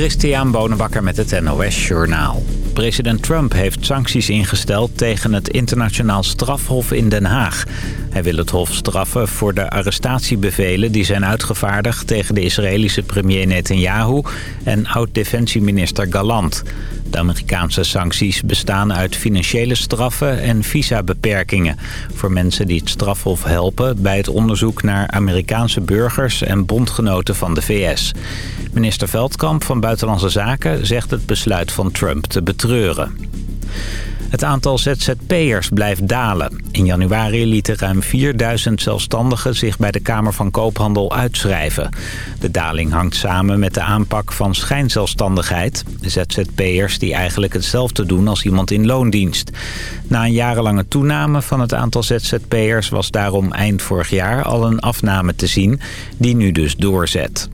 Christian Bonenbakker met het NOS Journaal. President Trump heeft sancties ingesteld tegen het internationaal strafhof in Den Haag. Hij wil het hof straffen voor de arrestatiebevelen die zijn uitgevaardigd... tegen de Israëlische premier Netanyahu en oud-defensieminister Galant. De Amerikaanse sancties bestaan uit financiële straffen en visabeperkingen... voor mensen die het strafhof helpen bij het onderzoek naar Amerikaanse burgers... en bondgenoten van de VS. Minister Veldkamp van Buitenlandse Zaken zegt het besluit van Trump te betreuren. Het aantal ZZP'ers blijft dalen. In januari lieten ruim 4000 zelfstandigen zich bij de Kamer van Koophandel uitschrijven. De daling hangt samen met de aanpak van schijnzelfstandigheid. ZZP'ers die eigenlijk hetzelfde doen als iemand in loondienst. Na een jarenlange toename van het aantal ZZP'ers was daarom eind vorig jaar al een afname te zien, die nu dus doorzet.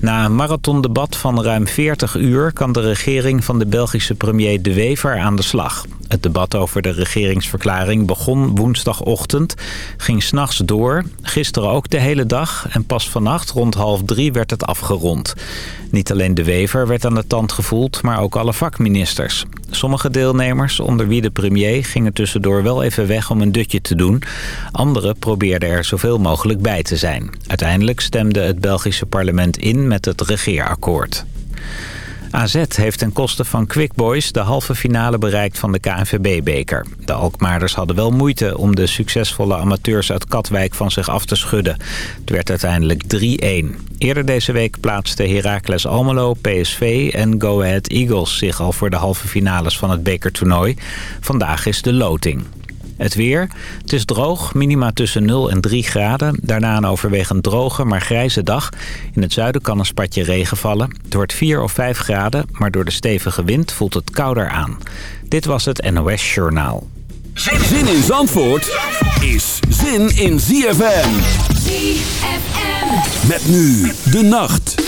Na een marathondebat van ruim 40 uur kan de regering van de Belgische premier De Wever aan de slag. Het debat over de regeringsverklaring begon woensdagochtend, ging s'nachts door, gisteren ook de hele dag en pas vannacht rond half drie werd het afgerond. Niet alleen De Wever werd aan de tand gevoeld, maar ook alle vakministers. Sommige deelnemers, onder wie de premier, gingen tussendoor wel even weg om een dutje te doen. Anderen probeerden er zoveel mogelijk bij te zijn. Uiteindelijk stemde het Belgische parlement in met het regeerakkoord. AZ heeft ten koste van Quick Boys de halve finale bereikt van de KNVB-beker. De Alkmaarders hadden wel moeite om de succesvolle amateurs uit Katwijk van zich af te schudden. Het werd uiteindelijk 3-1. Eerder deze week plaatsten Heracles Almelo, PSV en Go Ahead Eagles zich al voor de halve finales van het bekertoernooi. Vandaag is de loting. Het weer. Het is droog, minima tussen 0 en 3 graden. Daarna een overwegend droge, maar grijze dag. In het zuiden kan een spatje regen vallen. Het wordt 4 of 5 graden, maar door de stevige wind voelt het kouder aan. Dit was het NOS Journaal. Zin in Zandvoort is zin in ZFM. ZFM. Met nu de nacht.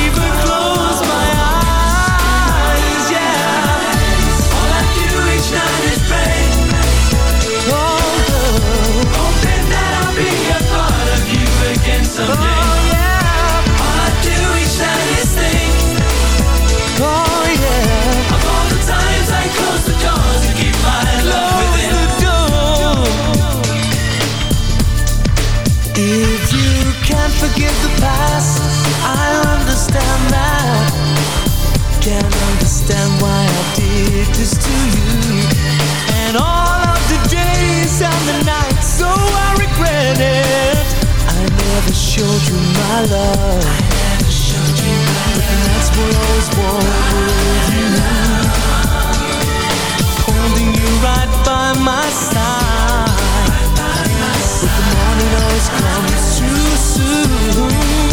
forgive the past. I understand that. Can't understand why I did this to you. And all of the days and the nights So I regret it. I never showed you my love. I never showed you my love. The nights were always warm with you Holding you right by my side soon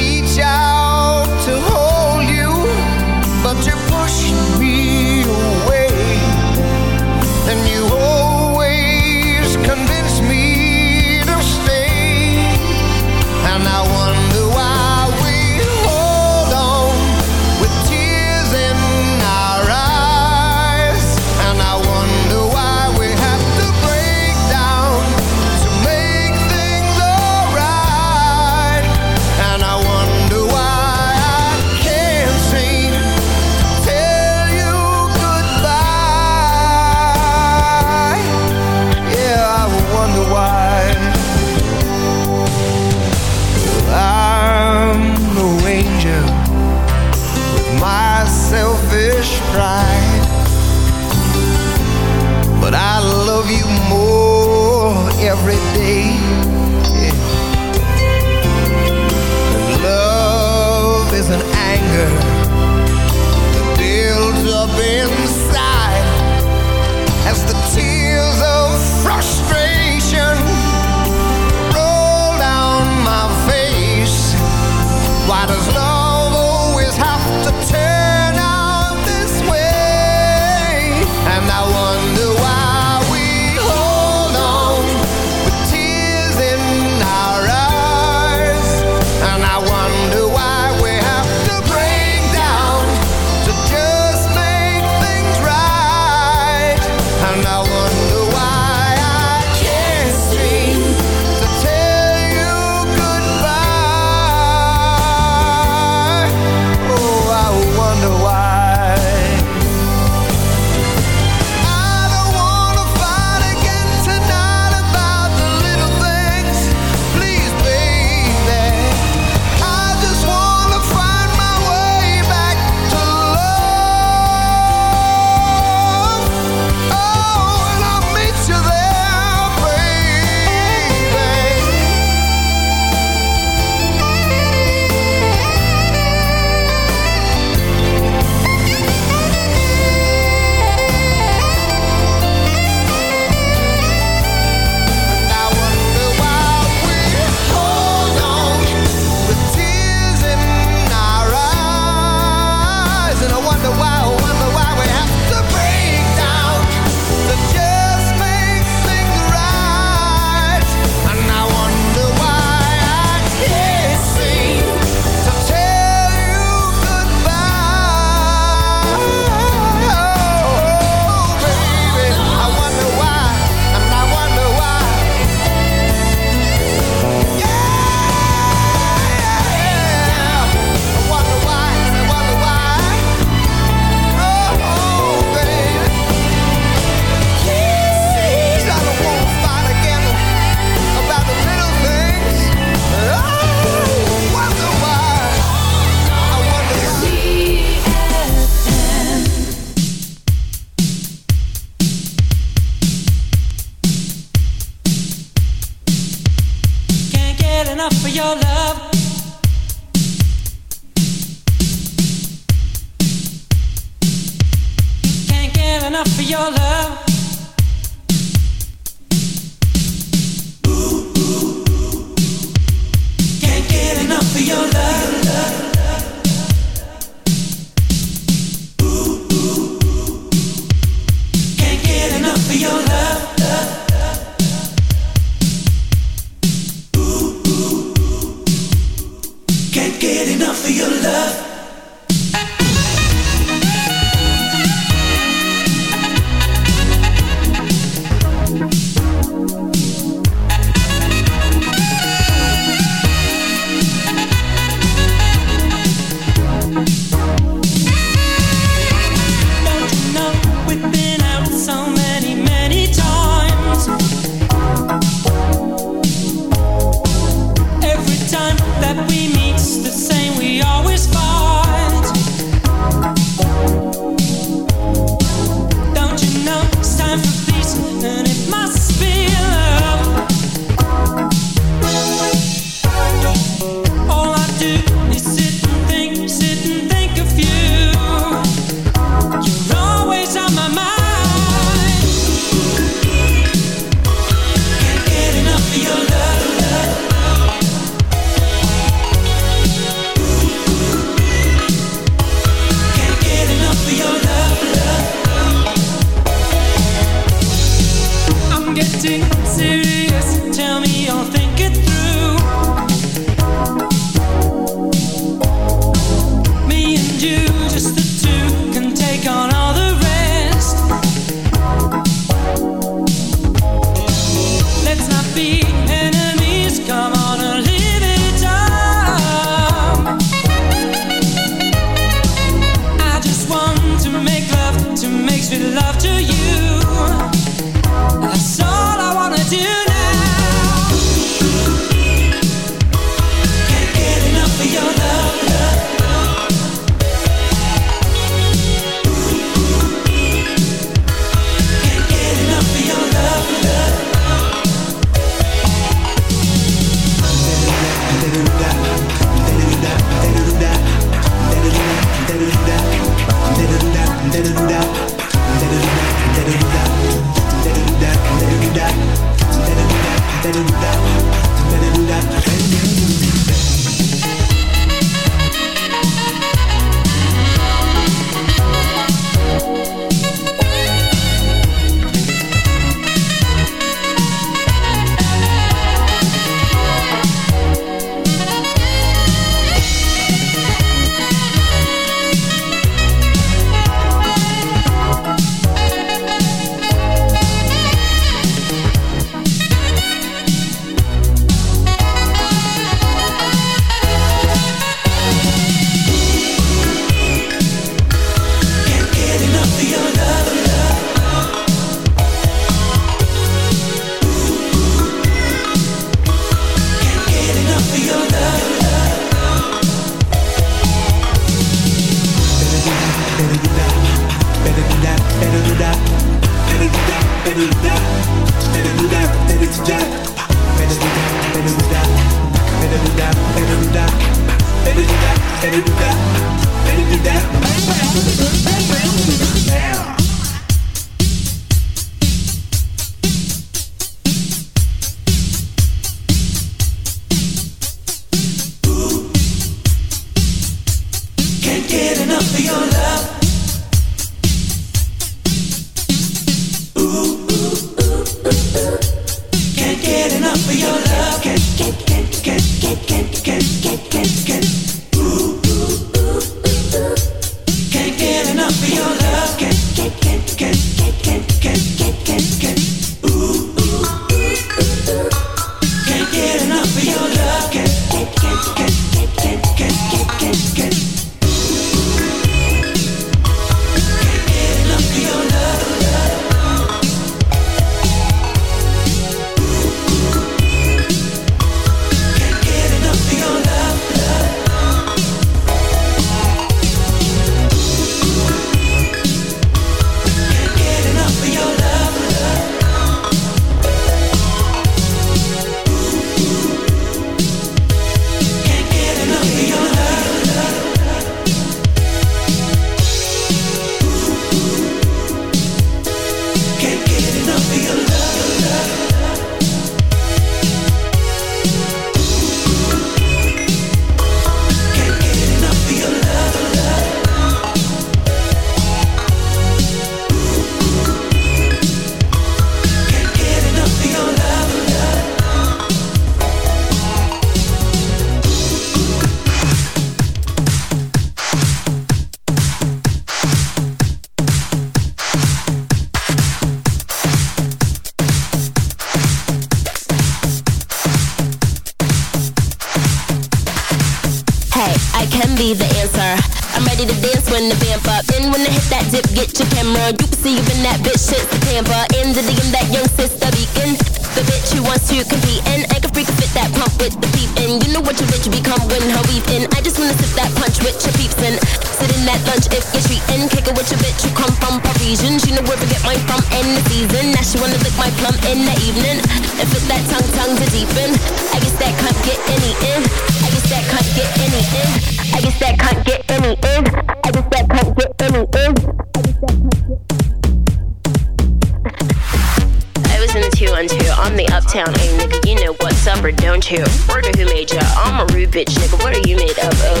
I was in the 212 on the uptown, hey nigga, you know what's up or don't you? Word who made ya? I'm a rude bitch, nigga, what are you made up of?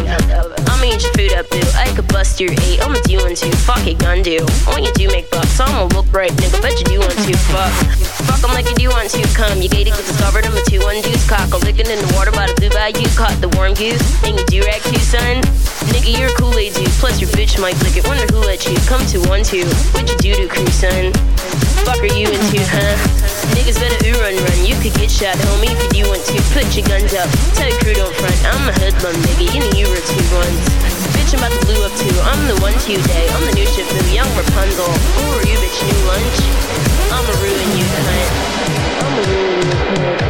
I'ma eat your food up, boo. I could bust your eight, I'ma do one two, fuck it, gun do. When you do make bucks, I'ma look right, nigga, bet you do want to, fuck. Fuck 'em like you do want to, come. You gated, get discovered, I'm a two one deuce cock. I'm licking in the water by the blue bayou, caught the warm goose, and you do rag too, son. Nigga, you're a Kool-Aid dude, plus your bitch might lick it, wonder who let you come to one two. What you do to crew, son? Fuck are you into, huh? Niggas better ooh run run. You could get shot, homie, if you do want to. Put your guns up. Tell your crew don't front. I'm a hoodlum, nigga. You know you were two ones. Bitch, I'm about to up too. I'm the one to day. I'm the new new young Rapunzel. Who are you, bitch? New lunch? I'ma ruin you. I'ma ruin you, cunt.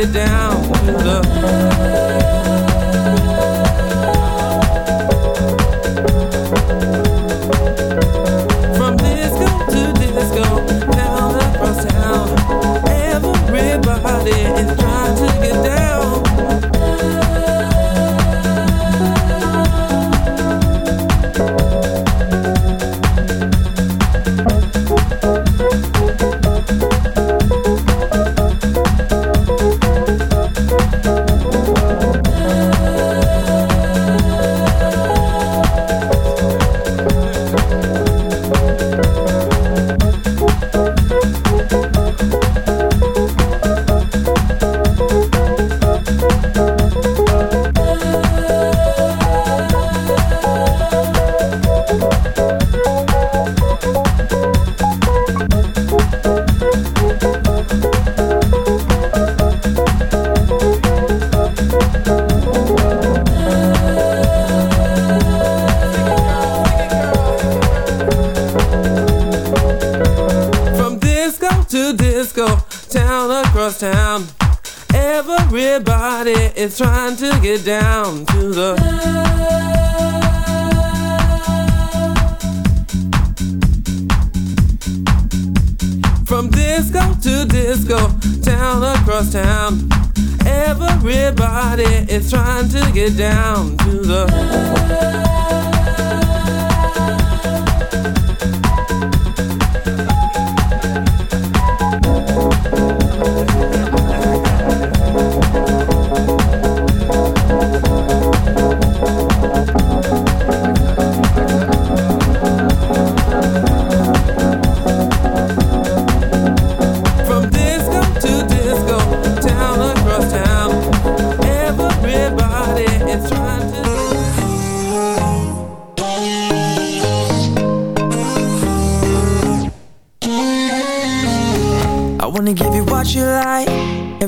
get down.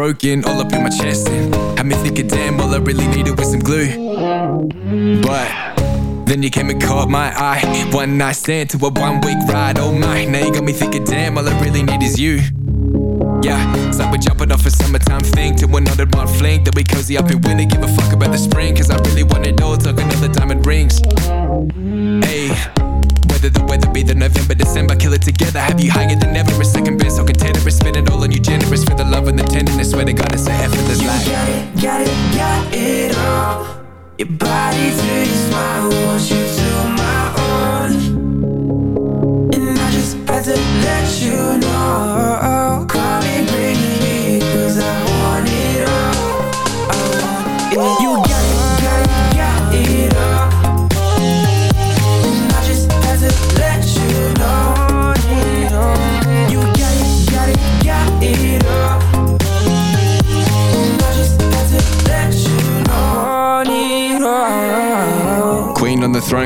Heartbroken, all up in my chest. And had me thinking, damn, all I really needed was some glue. But then you came and caught my eye. One night stand to a one week ride. Oh my, now you got me thinking, damn, all I really need is you. Yeah, it's like we're jumping off a summertime thing to another one fling. Then we cozy up in winter, give a fuck about the spring. Cause I really want it all, talk another diamond rings. Hey, whether the weather be the November, December, kill it together. Have you higher than ever? To God, it's a effortless life. Got it, got it, got it all. Your body to your smile, want you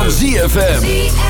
Van ZFM.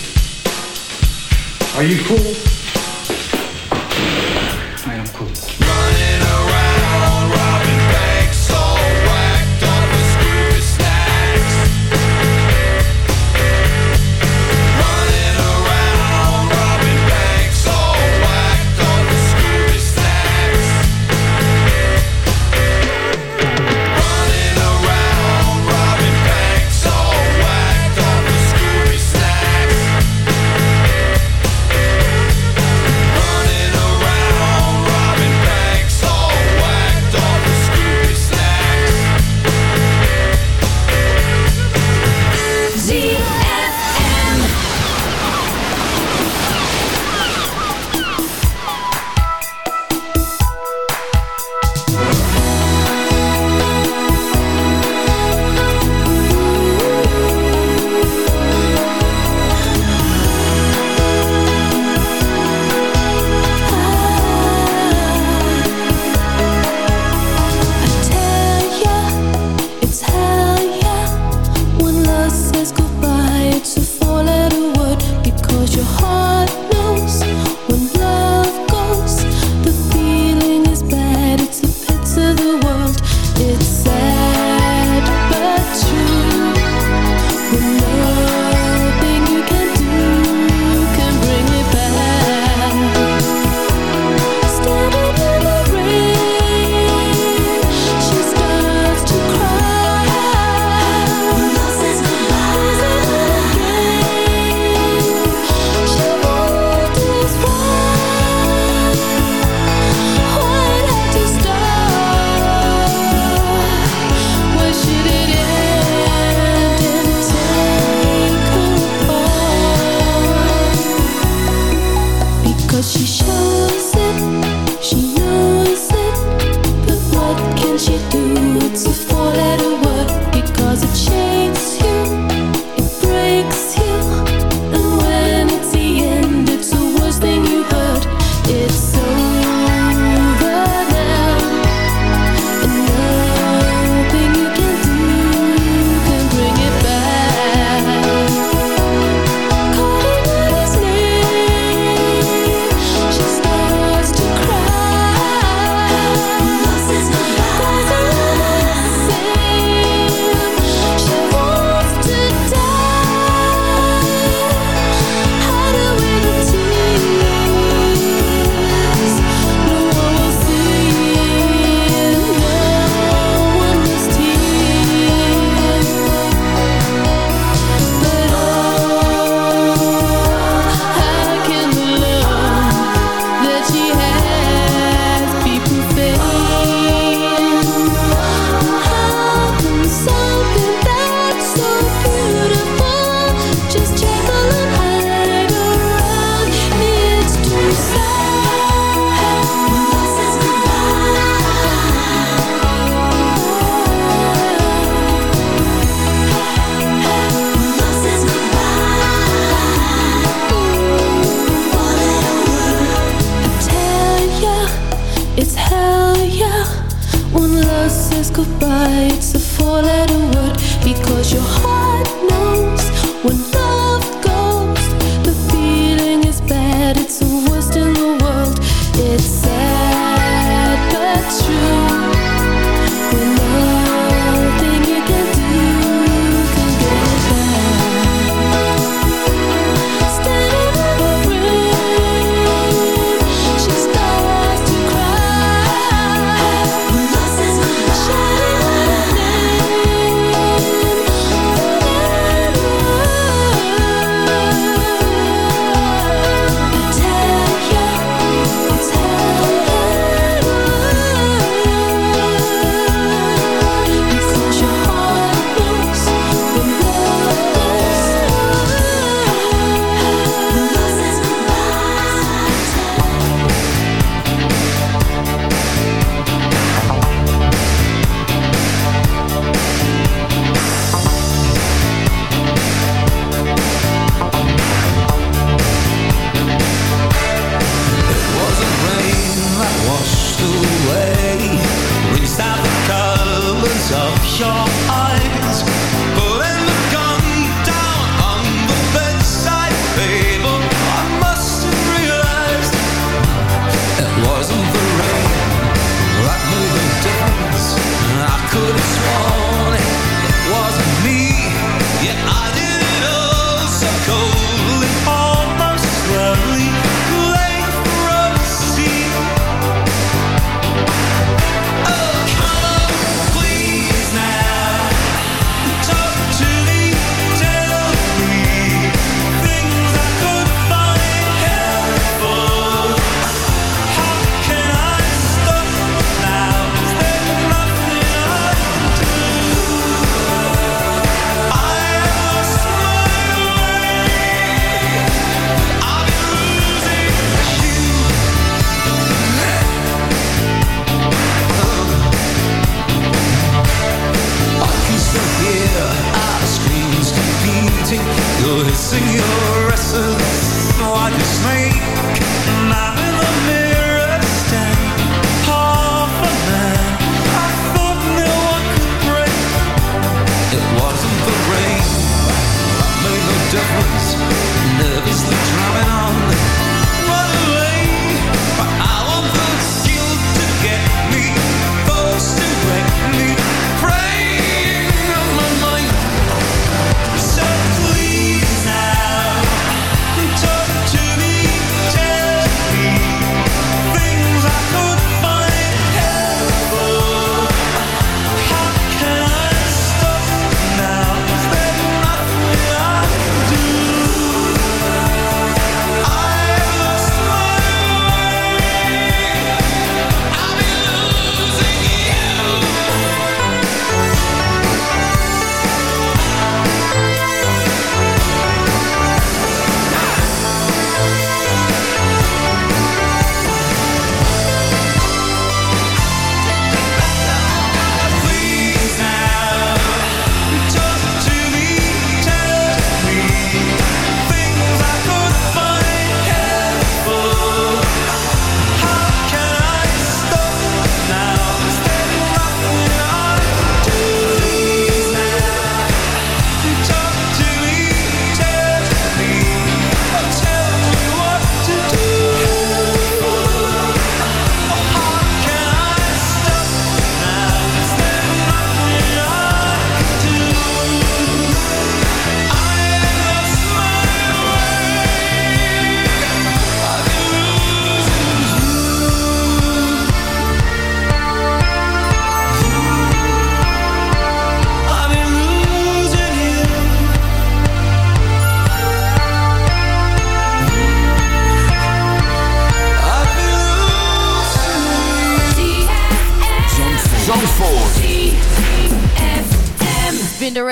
Are you cool?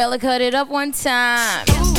Cinderella cut it up one time.